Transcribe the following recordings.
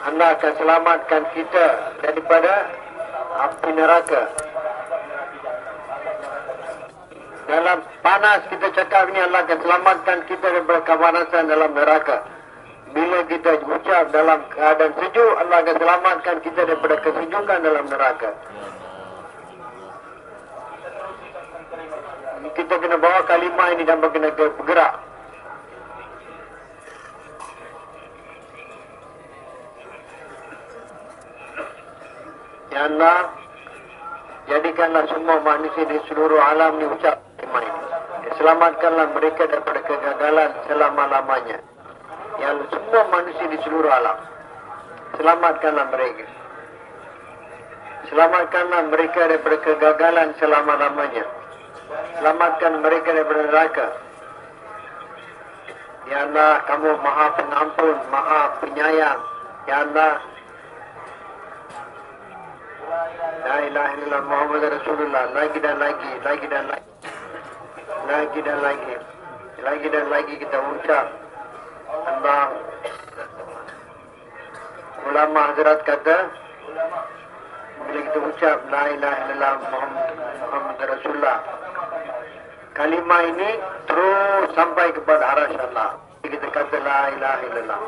Allah akan selamatkan kita daripada api neraka. Dalam panas kita cakap ini Allah akan selamatkan kita daripada kepanasan dalam neraka. Bila kita ucap dalam keadaan sejuk, Allah akan selamatkan kita daripada kesejukan dalam neraka. Kita kena bawa kalimah ini dan kena bergerak. Allah, jadikanlah semua manusia di seluruh alam ni ucap kalimah ini. Selamatkanlah mereka daripada kegagalan selama-lamanya. Ya Allah, semua manusia di seluruh alam. Selamatkanlah mereka. Selamatkanlah mereka daripada kegagalan selama-lamanya. Selamatkan mereka daripada neraka. Ya Allah, kamu maha pengampun, maha penyayang. Ya Allah, La ilaha illallah Muhammad Rasulullah. Lagi dan lagi lagi dan lagi. Lagi dan lagi. Lagi dan lagi kita ucap. Allah ulama Hazrat kata bila kita ucap la ilaha illallah Muhammad, Muhammad Rasulullah kalimah ini terus sampai kepada arasy Allah. Kita kata la ilaha illallah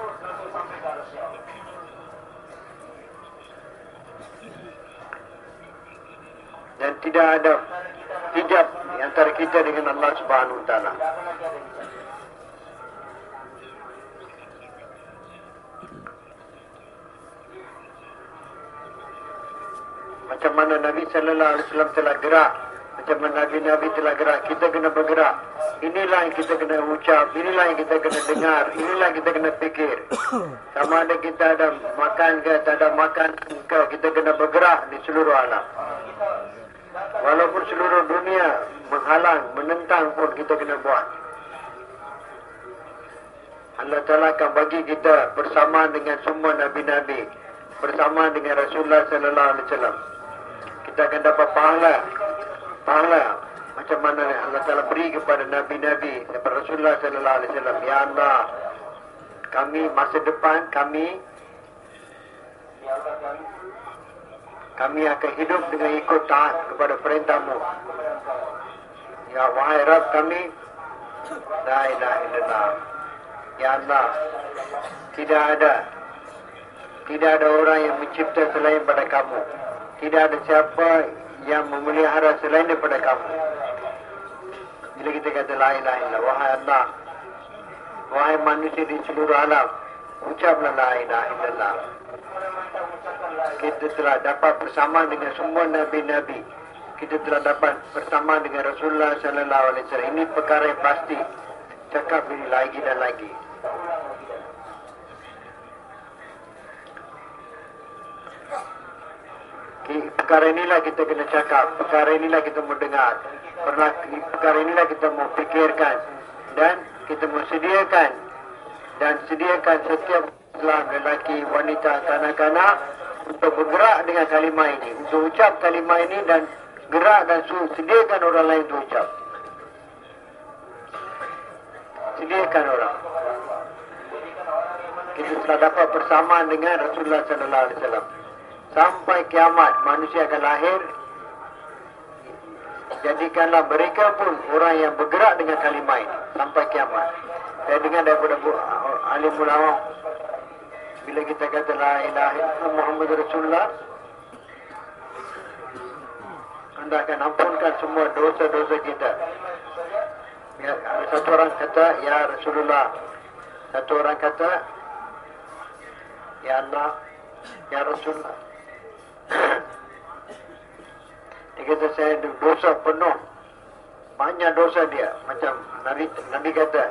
dan tidak ada hijab di antara kita dengan Allah Subhanahu wa taala. Macam mana Nabi sallallahu alaihi wasallam telah gerak, macam mana Nabi-nabi telah gerak, kita kena bergerak. Inilah yang kita kena ucap, inilah yang kita kena dengar, inilah yang kita kena fikir. Sama ada kita ada makan ke, tak ada makan ke, kita kena bergerak di seluruh alam. Walaupun seluruh dunia menghalang, menentang pun kita kena buat. Allah Ta'ala akan bagi kita bersama dengan semua Nabi-Nabi. Bersama dengan Rasulullah Sallallahu Alaihi Wasallam. Kita akan dapat pahala. Pahala. Macam mana Allah Ta'ala beri kepada Nabi-Nabi. Daripada Rasulullah Sallallahu Alaihi Wasallam. Ya Allah. Kami masa depan, kami kami akan hidup dengan ikut taat kepada perintahmu. Ya wahai Rabb kami, la ilaha illallah. Ya Allah, tidak ada tidak ada orang yang mencipta selain pada kamu. Tidak ada siapa yang memelihara selain daripada kamu. Bila kita kata la ilaha illallah, wahai Allah, wahai manusia di seluruh alam, ucaplah la ilaha illallah kita telah dapat bersama dengan semua nabi-nabi. Kita telah dapat bersama dengan Rasulullah sallallahu alaihi wasallam. Ini perkara yang pasti. Cakap ini lagi dan lagi. Perkara inilah kita kena cakap. Perkara inilah kita mendengar. Pernah perkara inilah kita mau fikirkan dan kita mau sediakan dan sediakan setiap Islam lelaki, wanita, kanak-kanak untuk bergerak dengan kalimah ini, untuk ucap kalimah ini dan gerak dan sediakan orang lain untuk ucap. Sediakan orang. Kita telah dapat bersamaan dengan Rasulullah sallallahu alaihi wasallam. Sampai kiamat manusia akan lahir jadikanlah mereka pun orang yang bergerak dengan kalimah ini sampai kiamat. Saya dengar daripada alim ulama bila kita kata la ilaha illallah Muhammad Rasulullah anda akan ampunkan semua dosa-dosa kita. Ya, satu orang kata ya Rasulullah. Satu orang kata ya Allah ya Rasulullah. dia kata saya dosa penuh. Banyak dosa dia. Macam Nabi Nabi kata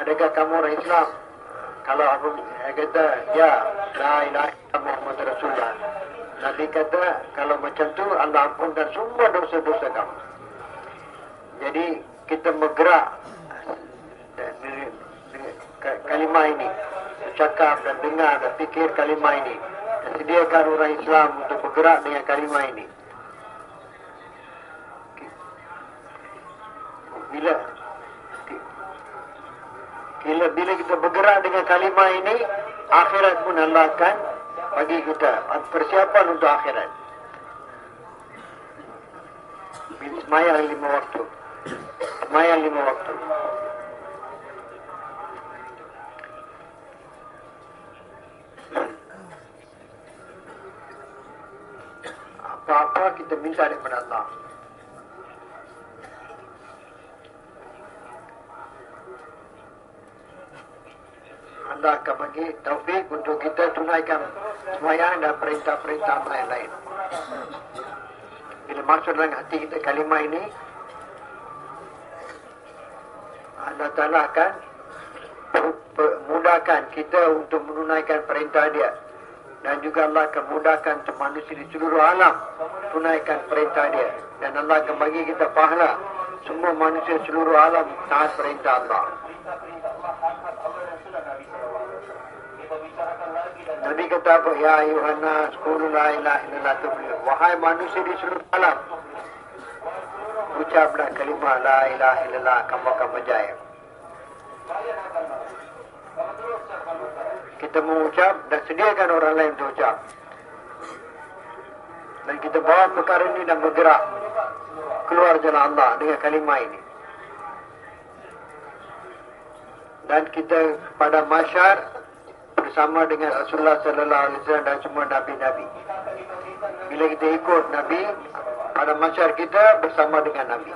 adakah kamu orang Islam? Kalau aku kata, ya, la ilaha Muhammad Rasulullah. Nabi kata, kalau macam tu, Allah ampunkan semua dosa-dosa kamu. Jadi, kita bergerak kalimah ini. Cakap dan dengar dan fikir kalimah ini. Dan sediakan orang Islam untuk bergerak dengan kalimah ini. Bila bila kita bergerak dengan kalimah ini akhirat pun Allah akan bagi kita persiapan untuk akhirat. Semayang lima waktu. Semayang lima waktu. Apa-apa kita minta daripada Allah. Allah bagi taufik untuk kita tunaikan semayang dan perintah-perintah lain-lain. Bila masuk dalam hati kita kalimah ini, Allah Ta'ala akan mudahkan kita untuk menunaikan perintah dia. Dan juga Allah akan mudahkan untuk manusia di seluruh alam tunaikan perintah dia. Dan Allah akan bagi kita pahala semua manusia seluruh alam taat perintah Allah. Nabi kata apa? Ya ayuhanna sekulu la ilaha illallah tuflih. Wahai manusia di seluruh alam. Ucaplah kalimah la ilaha illallah kamu akan berjaya. Kita mengucap dan sediakan orang lain untuk ucap. Dan kita bawa perkara ini dan bergerak keluar jalan Allah dengan kalimah ini. Dan kita pada masyar bersama dengan Rasulullah sallallahu alaihi wasallam dan semua nabi-nabi. Bila kita ikut nabi, pada masyarakat kita bersama dengan nabi.